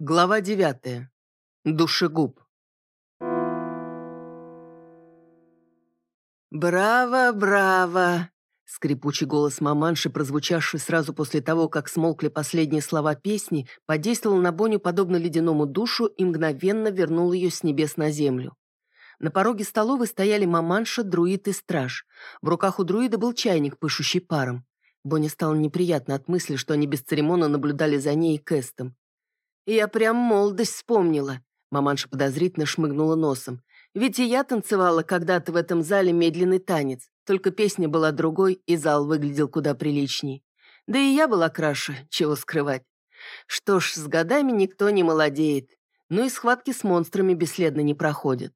Глава девятая. Душегуб. «Браво, браво!» Скрипучий голос маманши, прозвучавший сразу после того, как смолкли последние слова песни, подействовал на Боню подобно ледяному душу и мгновенно вернул ее с небес на землю. На пороге столовой стояли маманша, друид и страж. В руках у друида был чайник, пышущий паром. Боне стало неприятно от мысли, что они бесцеремонно наблюдали за ней и Кэстом. «Я прям молодость вспомнила», — маманша подозрительно шмыгнула носом. «Ведь и я танцевала когда-то в этом зале медленный танец, только песня была другой, и зал выглядел куда приличней. Да и я была краше, чего скрывать. Что ж, с годами никто не молодеет, но и схватки с монстрами бесследно не проходят.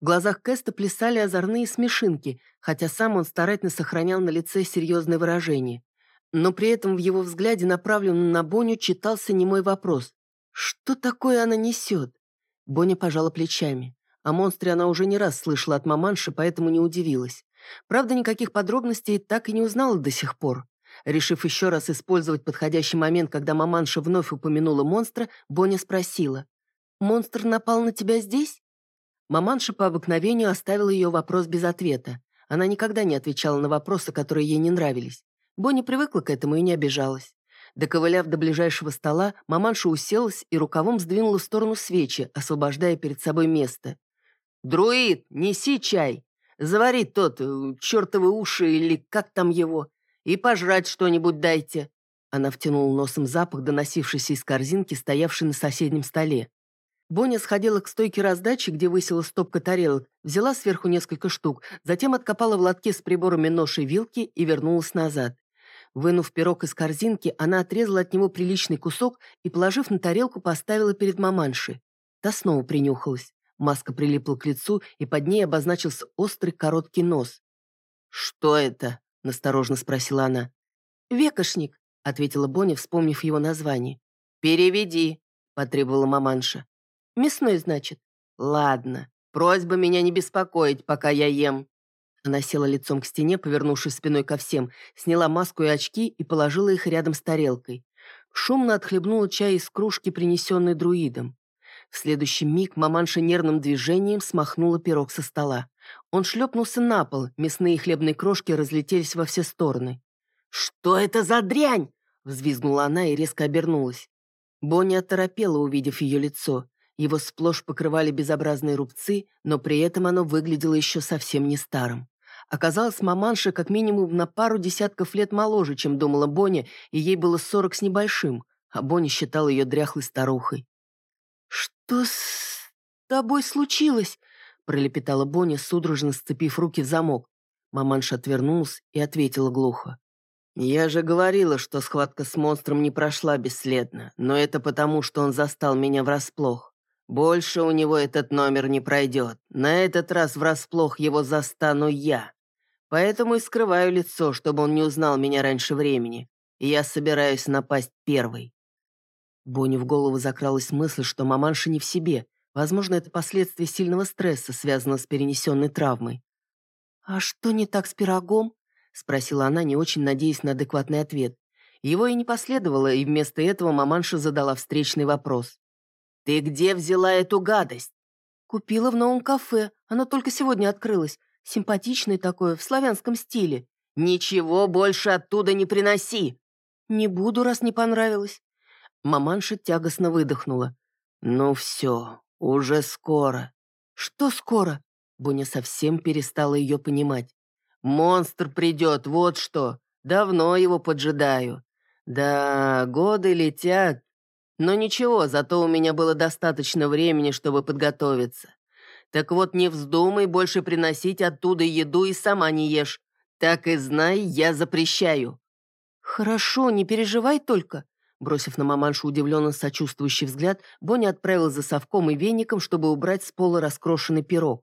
В глазах Кэста плясали озорные смешинки, хотя сам он старательно сохранял на лице серьезное выражение. Но при этом в его взгляде, направленном на Боню, читался немой вопрос. «Что такое она несет?» Боня пожала плечами. О монстре она уже не раз слышала от маманши, поэтому не удивилась. Правда, никаких подробностей так и не узнала до сих пор. Решив еще раз использовать подходящий момент, когда маманша вновь упомянула монстра, Боня спросила. «Монстр напал на тебя здесь?» Маманша по обыкновению оставила ее вопрос без ответа. Она никогда не отвечала на вопросы, которые ей не нравились. Бонни привыкла к этому и не обижалась. Доковыляв до ближайшего стола, маманша уселась и рукавом сдвинула в сторону свечи, освобождая перед собой место. «Друид, неси чай! Завари тот, э, чертовы уши или как там его, и пожрать что-нибудь дайте!» Она втянула носом запах, доносившийся из корзинки, стоявшей на соседнем столе. Боня сходила к стойке раздачи, где высела стопка тарелок, взяла сверху несколько штук, затем откопала в лотке с приборами нож и вилки и вернулась назад. Вынув пирог из корзинки, она отрезала от него приличный кусок и, положив на тарелку, поставила перед маманшей. Та снова принюхалась. Маска прилипла к лицу, и под ней обозначился острый короткий нос. «Что это?» – насторожно спросила она. «Векошник», – ответила Боня, вспомнив его название. «Переведи», – потребовала маманша. Мясной, значит. Ладно. Просьба меня не беспокоить, пока я ем. Она села лицом к стене, повернувшись спиной ко всем, сняла маску и очки и положила их рядом с тарелкой. Шумно отхлебнула чай из кружки, принесенной друидом. В следующий миг маманша нервным движением смахнула пирог со стола. Он шлепнулся на пол, мясные и хлебные крошки разлетелись во все стороны. «Что это за дрянь?» — взвизгнула она и резко обернулась. Бонни оторопела, увидев ее лицо. Его сплошь покрывали безобразные рубцы, но при этом оно выглядело еще совсем не старым. Оказалось, маманша как минимум на пару десятков лет моложе, чем думала Бонни, и ей было сорок с небольшим, а Бонни считала ее дряхлой старухой. «Что с тобой случилось?» – пролепетала Бонни, судорожно сцепив руки в замок. Маманша отвернулась и ответила глухо. «Я же говорила, что схватка с монстром не прошла бесследно, но это потому, что он застал меня врасплох. Больше у него этот номер не пройдет. На этот раз врасплох его застану я. Поэтому и скрываю лицо, чтобы он не узнал меня раньше времени. И я собираюсь напасть первой. Бонни в голову закралась мысль, что маманша не в себе. Возможно, это последствия сильного стресса, связанного с перенесенной травмой. «А что не так с пирогом?» — спросила она, не очень надеясь на адекватный ответ. Его и не последовало, и вместо этого маманша задала встречный вопрос. «Ты где взяла эту гадость?» «Купила в новом кафе. Оно только сегодня открылось. Симпатичное такое, в славянском стиле». «Ничего больше оттуда не приноси!» «Не буду, раз не понравилось». Маманша тягостно выдохнула. «Ну все, уже скоро». «Что скоро?» Буня совсем перестала ее понимать. «Монстр придет, вот что. Давно его поджидаю. Да, годы летят, но ничего, зато у меня было достаточно времени, чтобы подготовиться. Так вот, не вздумай больше приносить оттуда еду и сама не ешь. Так и знай, я запрещаю». «Хорошо, не переживай только». Бросив на маманшу удивленно сочувствующий взгляд, Бонни отправил за совком и веником, чтобы убрать с пола раскрошенный пирог.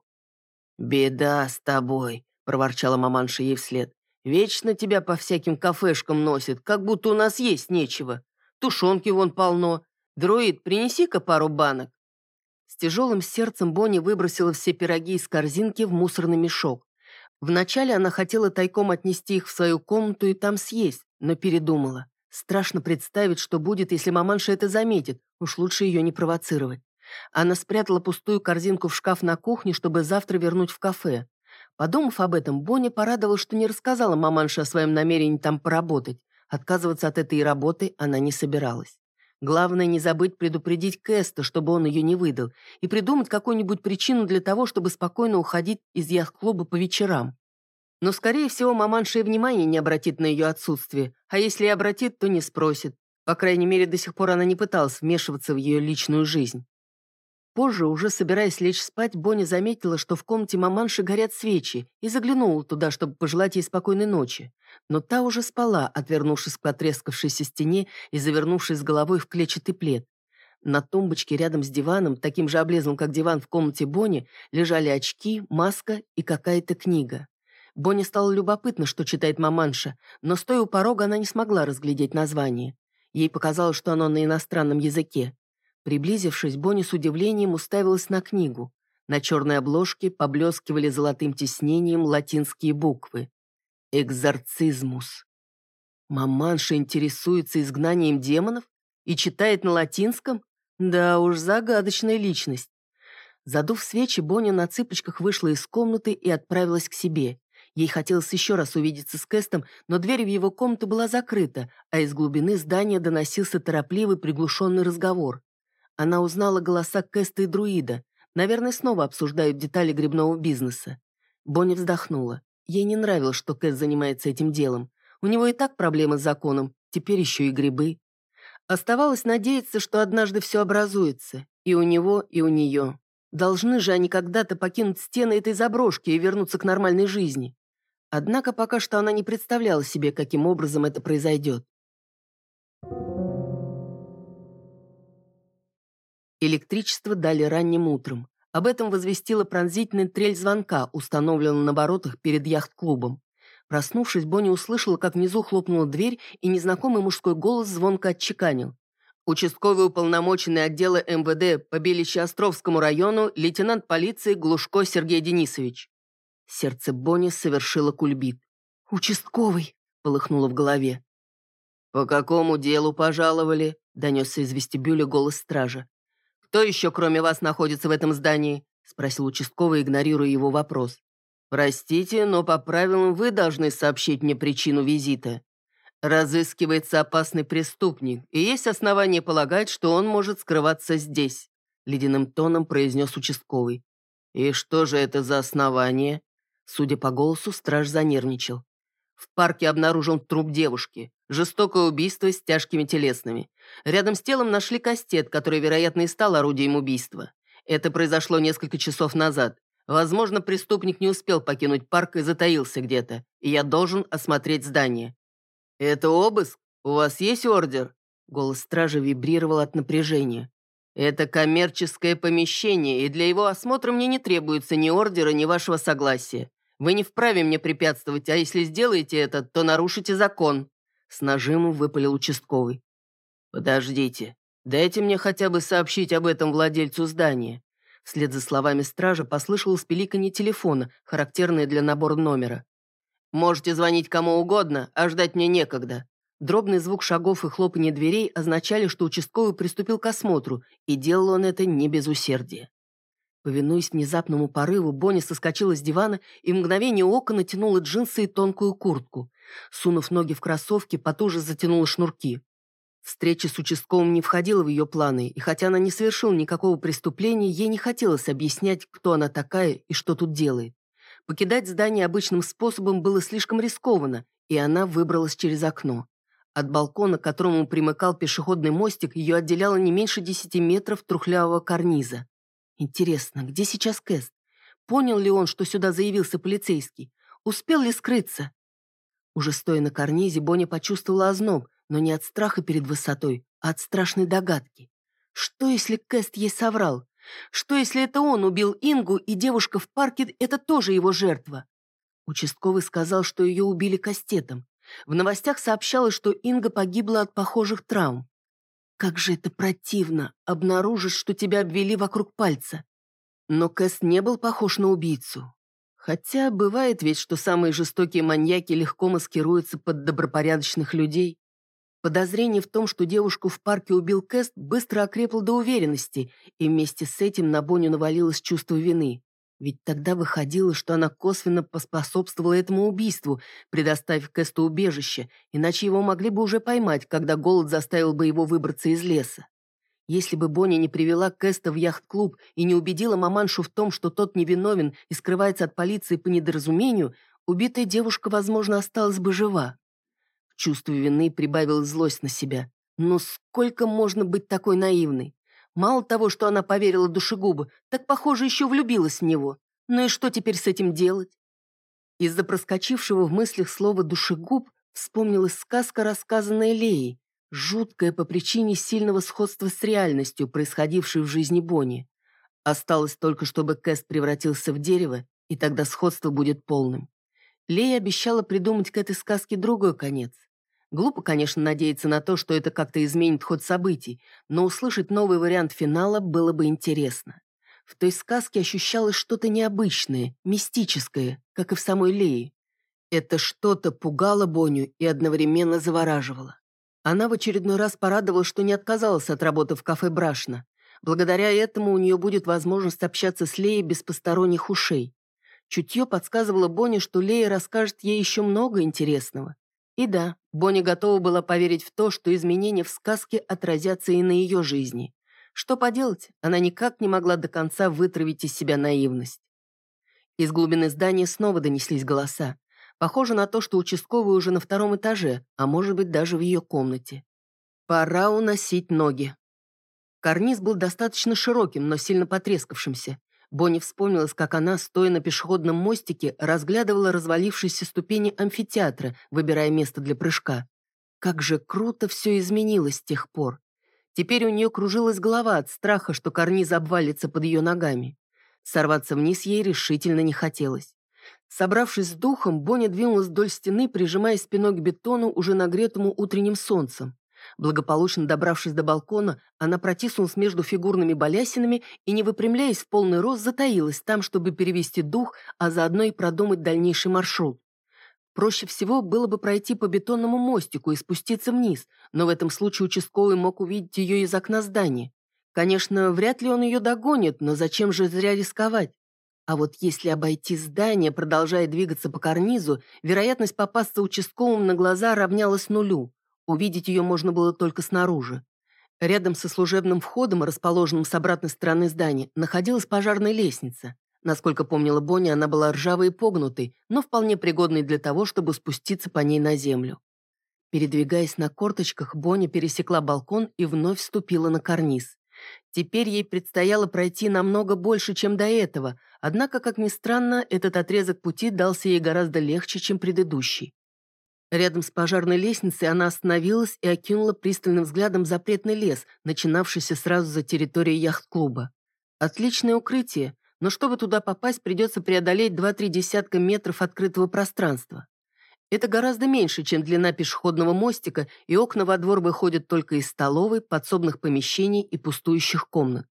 «Беда с тобой», — проворчала маманша ей вслед. «Вечно тебя по всяким кафешкам носит, как будто у нас есть нечего. Тушенки вон полно. Друид, принеси-ка пару банок». С тяжелым сердцем Бонни выбросила все пироги из корзинки в мусорный мешок. Вначале она хотела тайком отнести их в свою комнату и там съесть, но передумала. Страшно представить, что будет, если маманша это заметит. Уж лучше ее не провоцировать. Она спрятала пустую корзинку в шкаф на кухне, чтобы завтра вернуть в кафе. Подумав об этом, Бонни порадовалась, что не рассказала маманше о своем намерении там поработать. Отказываться от этой работы она не собиралась. Главное не забыть предупредить Кэста, чтобы он ее не выдал, и придумать какую-нибудь причину для того, чтобы спокойно уходить из яхт-клуба по вечерам. Но, скорее всего, маманша и внимания не обратит на ее отсутствие, а если и обратит, то не спросит. По крайней мере, до сих пор она не пыталась вмешиваться в ее личную жизнь. Позже, уже собираясь лечь спать, Бонни заметила, что в комнате маманши горят свечи, и заглянула туда, чтобы пожелать ей спокойной ночи. Но та уже спала, отвернувшись к потрескавшейся стене и завернувшись головой в клетчатый плед. На тумбочке рядом с диваном, таким же облезлым, как диван в комнате Бонни, лежали очки, маска и какая-то книга. Бонни стало любопытно, что читает маманша, но стоя у порога она не смогла разглядеть название. Ей показалось, что оно на иностранном языке. Приблизившись, Бонни с удивлением уставилась на книгу. На черной обложке поблескивали золотым тиснением латинские буквы. «Экзорцизмус». Маманша интересуется изгнанием демонов и читает на латинском? Да уж, загадочная личность. Задув свечи, Бонни на цыпочках вышла из комнаты и отправилась к себе. Ей хотелось еще раз увидеться с Кэстом, но дверь в его комнату была закрыта, а из глубины здания доносился торопливый приглушенный разговор. Она узнала голоса Кэста и Друида. Наверное, снова обсуждают детали грибного бизнеса. Бонни вздохнула. Ей не нравилось, что Кэст занимается этим делом. У него и так проблемы с законом, теперь еще и грибы. Оставалось надеяться, что однажды все образуется. И у него, и у нее. Должны же они когда-то покинуть стены этой заброшки и вернуться к нормальной жизни. Однако пока что она не представляла себе, каким образом это произойдет. Электричество дали ранним утром. Об этом возвестила пронзительный трель звонка, установленного на воротах перед яхт-клубом. Проснувшись, Бонни услышала, как внизу хлопнула дверь, и незнакомый мужской голос звонко отчеканил. Участковый уполномоченный отдела МВД по Белище-Островскому району лейтенант полиции Глушко Сергей Денисович. Сердце Бонни совершило кульбит. «Участковый!» — полыхнуло в голове. «По какому делу пожаловали?» — донесся из вестибюля голос стража. «Кто еще, кроме вас, находится в этом здании?» — спросил участковый, игнорируя его вопрос. «Простите, но по правилам вы должны сообщить мне причину визита. Разыскивается опасный преступник, и есть основания полагать, что он может скрываться здесь», — ледяным тоном произнес участковый. «И что же это за основание?» Судя по голосу, страж занервничал. В парке обнаружен труп девушки. Жестокое убийство с тяжкими телесными. Рядом с телом нашли кастет, который, вероятно, и стал орудием убийства. Это произошло несколько часов назад. Возможно, преступник не успел покинуть парк и затаился где-то, и я должен осмотреть здание. «Это обыск? У вас есть ордер?» Голос стража вибрировал от напряжения. «Это коммерческое помещение, и для его осмотра мне не требуется ни ордера, ни вашего согласия. Вы не вправе мне препятствовать, а если сделаете это, то нарушите закон». С нажимом выпалил участковый. «Подождите, дайте мне хотя бы сообщить об этом владельцу здания». Вслед за словами стража послышалось пиликанье телефона, характерное для набора номера. «Можете звонить кому угодно, а ждать мне некогда». Дробный звук шагов и хлопанье дверей означали, что участковый приступил к осмотру, и делал он это не без усердия. Повинуясь внезапному порыву, Бонни соскочила с дивана и в мгновение ока натянула джинсы и тонкую куртку. Сунув ноги в кроссовки, потуже затянула шнурки. Встреча с участковым не входила в ее планы, и хотя она не совершила никакого преступления, ей не хотелось объяснять, кто она такая и что тут делает. Покидать здание обычным способом было слишком рискованно, и она выбралась через окно. От балкона, к которому примыкал пешеходный мостик, ее отделяло не меньше десяти метров трухлявого карниза. Интересно, где сейчас Кэст? Понял ли он, что сюда заявился полицейский? Успел ли скрыться? Уже стоя на карнизе, Бонни почувствовала озноб, но не от страха перед высотой, а от страшной догадки. Что, если Кэст ей соврал? Что, если это он убил Ингу, и девушка в парке — это тоже его жертва? Участковый сказал, что ее убили кастетом. В новостях сообщалось, что Инга погибла от похожих травм. Как же это противно, обнаружить, что тебя обвели вокруг пальца. Но Кэс не был похож на убийцу. Хотя бывает ведь, что самые жестокие маньяки легко маскируются под добропорядочных людей. Подозрение в том, что девушку в парке убил Кэст, быстро окрепло до уверенности, и вместе с этим на Боню навалилось чувство вины. Ведь тогда выходило, что она косвенно поспособствовала этому убийству, предоставив Кэсту убежище, иначе его могли бы уже поймать, когда голод заставил бы его выбраться из леса. Если бы Бонни не привела Кэста в яхт-клуб и не убедила маманшу в том, что тот невиновен и скрывается от полиции по недоразумению, убитая девушка, возможно, осталась бы жива. К чувству вины прибавилась злость на себя. Но сколько можно быть такой наивной? Мало того, что она поверила душегубу, так, похоже, еще влюбилась в него. Ну и что теперь с этим делать? Из-за проскочившего в мыслях слова «душегуб» вспомнилась сказка, рассказанная Леей, жуткая по причине сильного сходства с реальностью, происходившей в жизни Бонни. Осталось только, чтобы Кэст превратился в дерево, и тогда сходство будет полным. Лея обещала придумать к этой сказке другой конец. Глупо, конечно, надеяться на то, что это как-то изменит ход событий, но услышать новый вариант финала было бы интересно. В той сказке ощущалось что-то необычное, мистическое, как и в самой Лее. Это что-то пугало Боню и одновременно завораживало. Она в очередной раз порадовалась, что не отказалась от работы в кафе «Брашна». Благодаря этому у нее будет возможность общаться с Леей без посторонних ушей. Чутье подсказывало Бонни, что Лея расскажет ей еще много интересного. И да, Бонни готова была поверить в то, что изменения в сказке отразятся и на ее жизни. Что поделать, она никак не могла до конца вытравить из себя наивность. Из глубины здания снова донеслись голоса. Похоже на то, что участковый уже на втором этаже, а может быть даже в ее комнате. Пора уносить ноги. Карниз был достаточно широким, но сильно потрескавшимся. Бонни вспомнилась, как она, стоя на пешеходном мостике, разглядывала развалившиеся ступени амфитеатра, выбирая место для прыжка. Как же круто все изменилось с тех пор. Теперь у нее кружилась голова от страха, что карниз обвалится под ее ногами. Сорваться вниз ей решительно не хотелось. Собравшись с духом, Бонни двинулась вдоль стены, прижимая спиной к бетону, уже нагретому утренним солнцем. Благополучно добравшись до балкона, она протиснулась между фигурными балясинами и, не выпрямляясь в полный рост, затаилась там, чтобы перевести дух, а заодно и продумать дальнейший маршрут. Проще всего было бы пройти по бетонному мостику и спуститься вниз, но в этом случае участковый мог увидеть ее из окна здания. Конечно, вряд ли он ее догонит, но зачем же зря рисковать? А вот если обойти здание, продолжая двигаться по карнизу, вероятность попасться участковым на глаза равнялась нулю. Увидеть ее можно было только снаружи. Рядом со служебным входом, расположенным с обратной стороны здания, находилась пожарная лестница. Насколько помнила Бонни, она была ржавой и погнутой, но вполне пригодной для того, чтобы спуститься по ней на землю. Передвигаясь на корточках, Бонни пересекла балкон и вновь вступила на карниз. Теперь ей предстояло пройти намного больше, чем до этого, однако, как ни странно, этот отрезок пути дался ей гораздо легче, чем предыдущий. Рядом с пожарной лестницей она остановилась и окинула пристальным взглядом запретный лес, начинавшийся сразу за территорией яхт-клуба. Отличное укрытие, но чтобы туда попасть, придется преодолеть 2-3 десятка метров открытого пространства. Это гораздо меньше, чем длина пешеходного мостика, и окна во двор выходят только из столовой, подсобных помещений и пустующих комнат.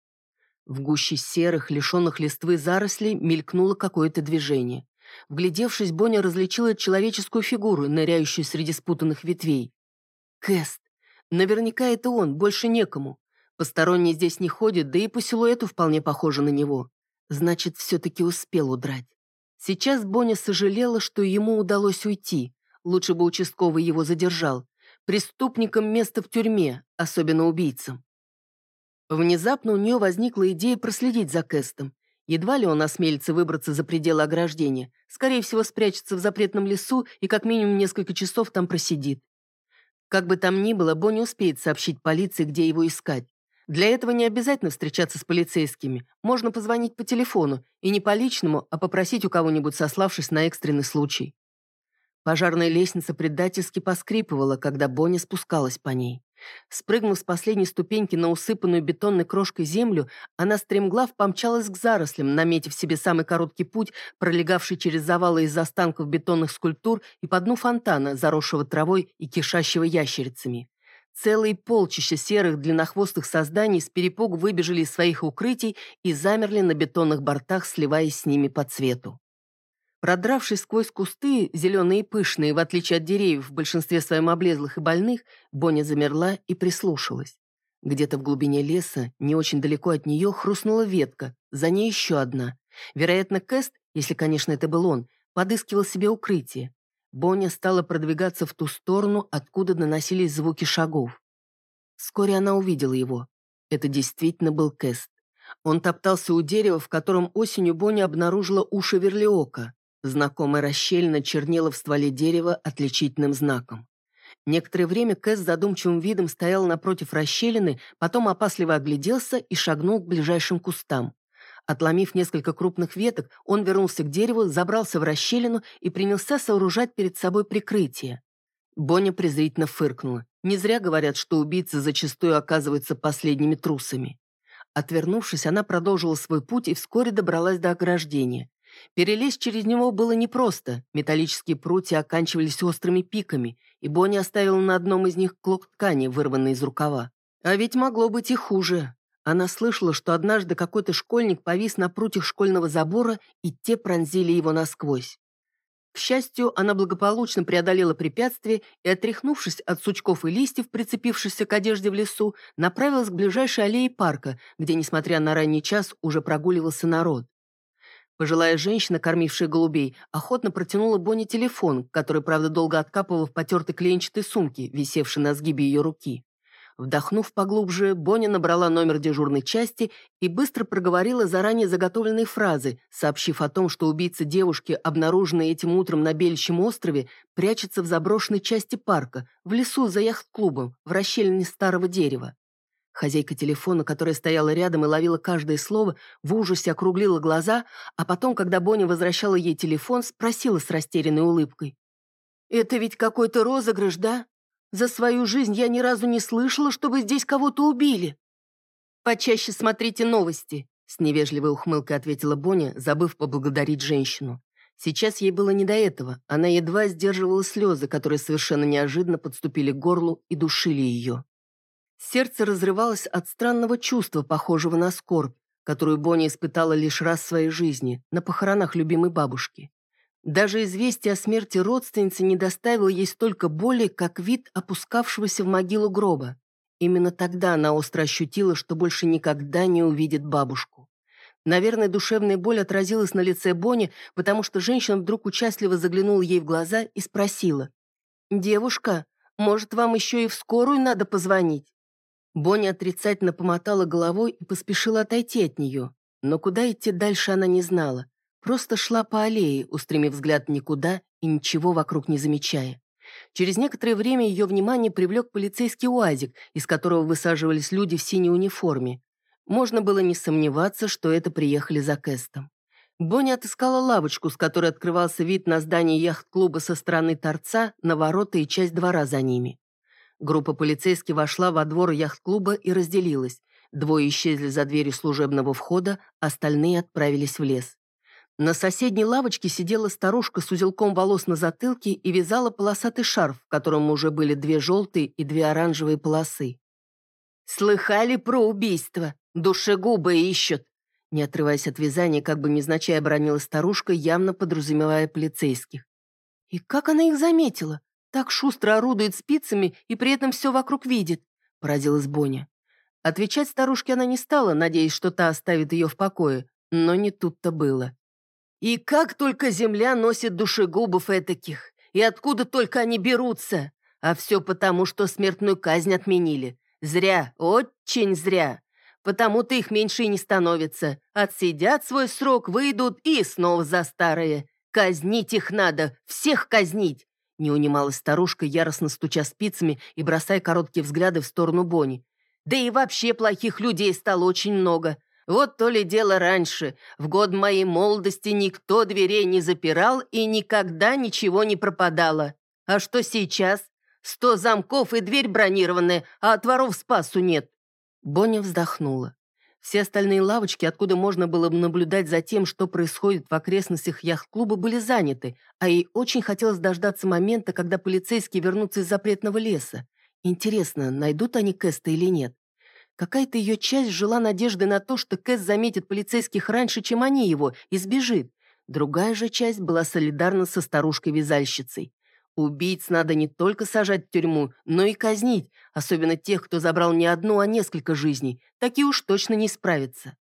В гуще серых, лишенных листвы зарослей мелькнуло какое-то движение. Вглядевшись, Боня различила человеческую фигуру, ныряющую среди спутанных ветвей. Кэст. Наверняка это он, больше некому. Посторонний здесь не ходит, да и по силуэту вполне похоже на него. Значит, все-таки успел удрать. Сейчас Боня сожалела, что ему удалось уйти. Лучше бы участковый его задержал. Преступникам место в тюрьме, особенно убийцам. Внезапно у нее возникла идея проследить за Кэстом. Едва ли он осмелится выбраться за пределы ограждения. Скорее всего, спрячется в запретном лесу и как минимум несколько часов там просидит. Как бы там ни было, Бонни успеет сообщить полиции, где его искать. Для этого не обязательно встречаться с полицейскими. Можно позвонить по телефону, и не по личному, а попросить у кого-нибудь, сославшись на экстренный случай. Пожарная лестница предательски поскрипывала, когда Бонни спускалась по ней. Спрыгнув с последней ступеньки на усыпанную бетонной крошкой землю, она стремглав помчалась к зарослям, наметив себе самый короткий путь, пролегавший через завалы из останков бетонных скульптур и по дну фонтана, заросшего травой и кишащего ящерицами. Целые полчища серых длиннохвостых созданий с перепугу выбежали из своих укрытий и замерли на бетонных бортах, сливаясь с ними по цвету. Продравшись сквозь кусты, зеленые и пышные, в отличие от деревьев, в большинстве своем облезлых и больных, Боня замерла и прислушалась. Где-то в глубине леса, не очень далеко от нее, хрустнула ветка, за ней еще одна. Вероятно, Кэст, если, конечно, это был он, подыскивал себе укрытие. Боня стала продвигаться в ту сторону, откуда доносились звуки шагов. Вскоре она увидела его. Это действительно был Кэст. Он топтался у дерева, в котором осенью Боня обнаружила уши верлиока. Знакомая расщелина чернела в стволе дерева отличительным знаком. Некоторое время Кэс задумчивым видом стоял напротив расщелины, потом опасливо огляделся и шагнул к ближайшим кустам. Отломив несколько крупных веток, он вернулся к дереву, забрался в расщелину и принялся сооружать перед собой прикрытие. Боня презрительно фыркнула. Не зря говорят, что убийцы зачастую оказываются последними трусами. Отвернувшись, она продолжила свой путь и вскоре добралась до ограждения. Перелезть через него было непросто, металлические прутья оканчивались острыми пиками, и Бонни оставила на одном из них клок ткани, вырванный из рукава. А ведь могло быть и хуже. Она слышала, что однажды какой-то школьник повис на прутьях школьного забора, и те пронзили его насквозь. К счастью, она благополучно преодолела препятствие и, отряхнувшись от сучков и листьев, прицепившихся к одежде в лесу, направилась к ближайшей аллее парка, где, несмотря на ранний час, уже прогуливался народ. Пожилая женщина, кормившая голубей, охотно протянула Бонни телефон, который, правда, долго откапывала в потертой клеенчатой сумке, висевшей на сгибе ее руки. Вдохнув поглубже, Бонни набрала номер дежурной части и быстро проговорила заранее заготовленные фразы, сообщив о том, что убийца девушки, обнаруженной этим утром на Бельчьем острове, прячется в заброшенной части парка, в лесу за яхт-клубом, в расщелине старого дерева. Хозяйка телефона, которая стояла рядом и ловила каждое слово, в ужасе округлила глаза, а потом, когда Бонни возвращала ей телефон, спросила с растерянной улыбкой. «Это ведь какой-то розыгрыш, да? За свою жизнь я ни разу не слышала, чтобы здесь кого-то убили». «Почаще смотрите новости», — с невежливой ухмылкой ответила Боня, забыв поблагодарить женщину. Сейчас ей было не до этого. Она едва сдерживала слезы, которые совершенно неожиданно подступили к горлу и душили ее. Сердце разрывалось от странного чувства, похожего на скорбь, которую Бонни испытала лишь раз в своей жизни, на похоронах любимой бабушки. Даже известие о смерти родственницы не доставило ей столько боли, как вид опускавшегося в могилу гроба. Именно тогда она остро ощутила, что больше никогда не увидит бабушку. Наверное, душевная боль отразилась на лице Бонни, потому что женщина вдруг участливо заглянула ей в глаза и спросила. «Девушка, может, вам еще и в скорую надо позвонить?» Бонни отрицательно помотала головой и поспешила отойти от нее. Но куда идти дальше она не знала. Просто шла по аллее, устремив взгляд никуда и ничего вокруг не замечая. Через некоторое время ее внимание привлек полицейский уазик, из которого высаживались люди в синей униформе. Можно было не сомневаться, что это приехали за Кэстом. Бонни отыскала лавочку, с которой открывался вид на здание яхт-клуба со стороны торца, на ворота и часть двора за ними. Группа полицейских вошла во двор яхт-клуба и разделилась. Двое исчезли за дверью служебного входа, остальные отправились в лес. На соседней лавочке сидела старушка с узелком волос на затылке и вязала полосатый шарф, в котором уже были две желтые и две оранжевые полосы. «Слыхали про убийство? Душегубы ищут!» Не отрываясь от вязания, как бы незначай оборонила старушка, явно подразумевая полицейских. «И как она их заметила? Так шустро орудует спицами и при этом все вокруг видит», — поразилась Боня. Отвечать старушке она не стала, надеясь, что та оставит ее в покое, но не тут-то было. И как только земля носит душегубов этаких, и откуда только они берутся. А все потому, что смертную казнь отменили. Зря, очень зря. Потому-то их меньше и не становится. Отсидят свой срок, выйдут и снова за старое. Казнить их надо, всех казнить. Не унималась старушка, яростно стуча спицами и бросая короткие взгляды в сторону Бони. Да и вообще плохих людей стало очень много. Вот то ли дело раньше. В год моей молодости никто дверей не запирал и никогда ничего не пропадало. А что сейчас? Сто замков и дверь бронированная, а от воров спасу нет. Боня вздохнула. Все остальные лавочки, откуда можно было бы наблюдать за тем, что происходит в окрестностях яхт-клуба, были заняты, а ей очень хотелось дождаться момента, когда полицейские вернутся из запретного леса. Интересно, найдут они Кэста или нет? Какая-то ее часть жила надеждой на то, что Кэс заметит полицейских раньше, чем они его, и сбежит. Другая же часть была солидарна со старушкой-вязальщицей. Убийц надо не только сажать в тюрьму, но и казнить, особенно тех, кто забрал не одну, а несколько жизней. Такие уж точно не справятся.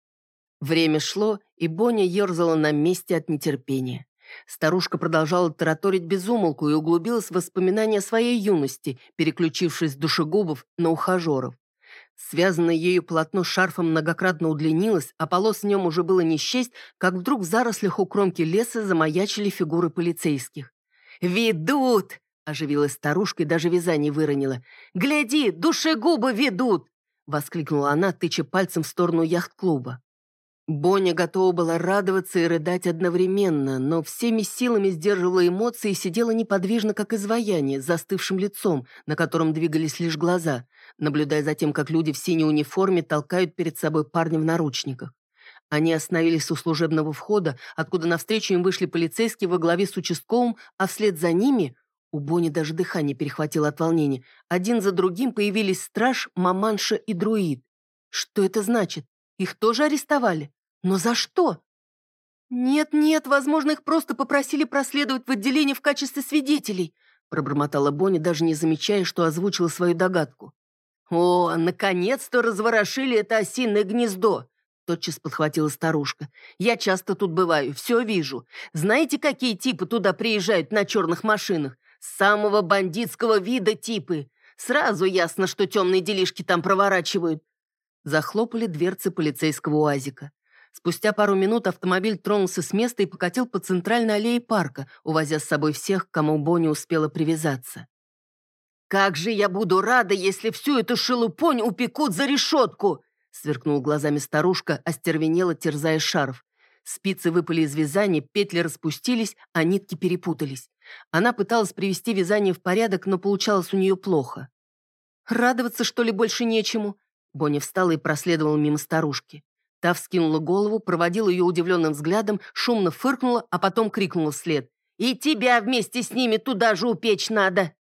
Время шло, и Боня ерзала на месте от нетерпения. Старушка продолжала тараторить безумолку и углубилась в воспоминания своей юности, переключившись с душегубов на ухажеров. Связанное ею полотно шарфом многократно удлинилось, а полос в нем уже было не счесть, как вдруг в зарослях у кромки леса замаячили фигуры полицейских. «Ведут!» – оживилась старушка и даже вязание выронила. «Гляди, душегубы ведут!» – воскликнула она, тыча пальцем в сторону яхт-клуба. Боня готова была радоваться и рыдать одновременно, но всеми силами сдерживала эмоции и сидела неподвижно, как изваяние, с застывшим лицом, на котором двигались лишь глаза, наблюдая за тем, как люди в синей униформе толкают перед собой парня в наручниках. Они остановились у служебного входа, откуда навстречу им вышли полицейские во главе с участковым, а вслед за ними, у Бони даже дыхание перехватило от волнения, один за другим появились страж, маманша и друид. Что это значит? Их тоже арестовали? Но за что? «Нет-нет, возможно, их просто попросили проследовать в отделение в качестве свидетелей», пробормотала Бонни, даже не замечая, что озвучила свою догадку. «О, наконец-то разворошили это осиное гнездо!» Тотчас подхватила старушка. «Я часто тут бываю, все вижу. Знаете, какие типы туда приезжают на черных машинах? Самого бандитского вида типы. Сразу ясно, что темные делишки там проворачивают». Захлопали дверцы полицейского уазика. Спустя пару минут автомобиль тронулся с места и покатил по центральной аллее парка, увозя с собой всех, к кому Бонни успела привязаться. «Как же я буду рада, если всю эту шелупонь упекут за решетку!» Сверкнул глазами старушка, остервенела, терзая шарф. Спицы выпали из вязания, петли распустились, а нитки перепутались. Она пыталась привести вязание в порядок, но получалось у нее плохо. «Радоваться, что ли, больше нечему?» Бонни встала и проследовала мимо старушки. Та вскинула голову, проводила ее удивленным взглядом, шумно фыркнула, а потом крикнула вслед. «И тебя вместе с ними туда же упечь надо!»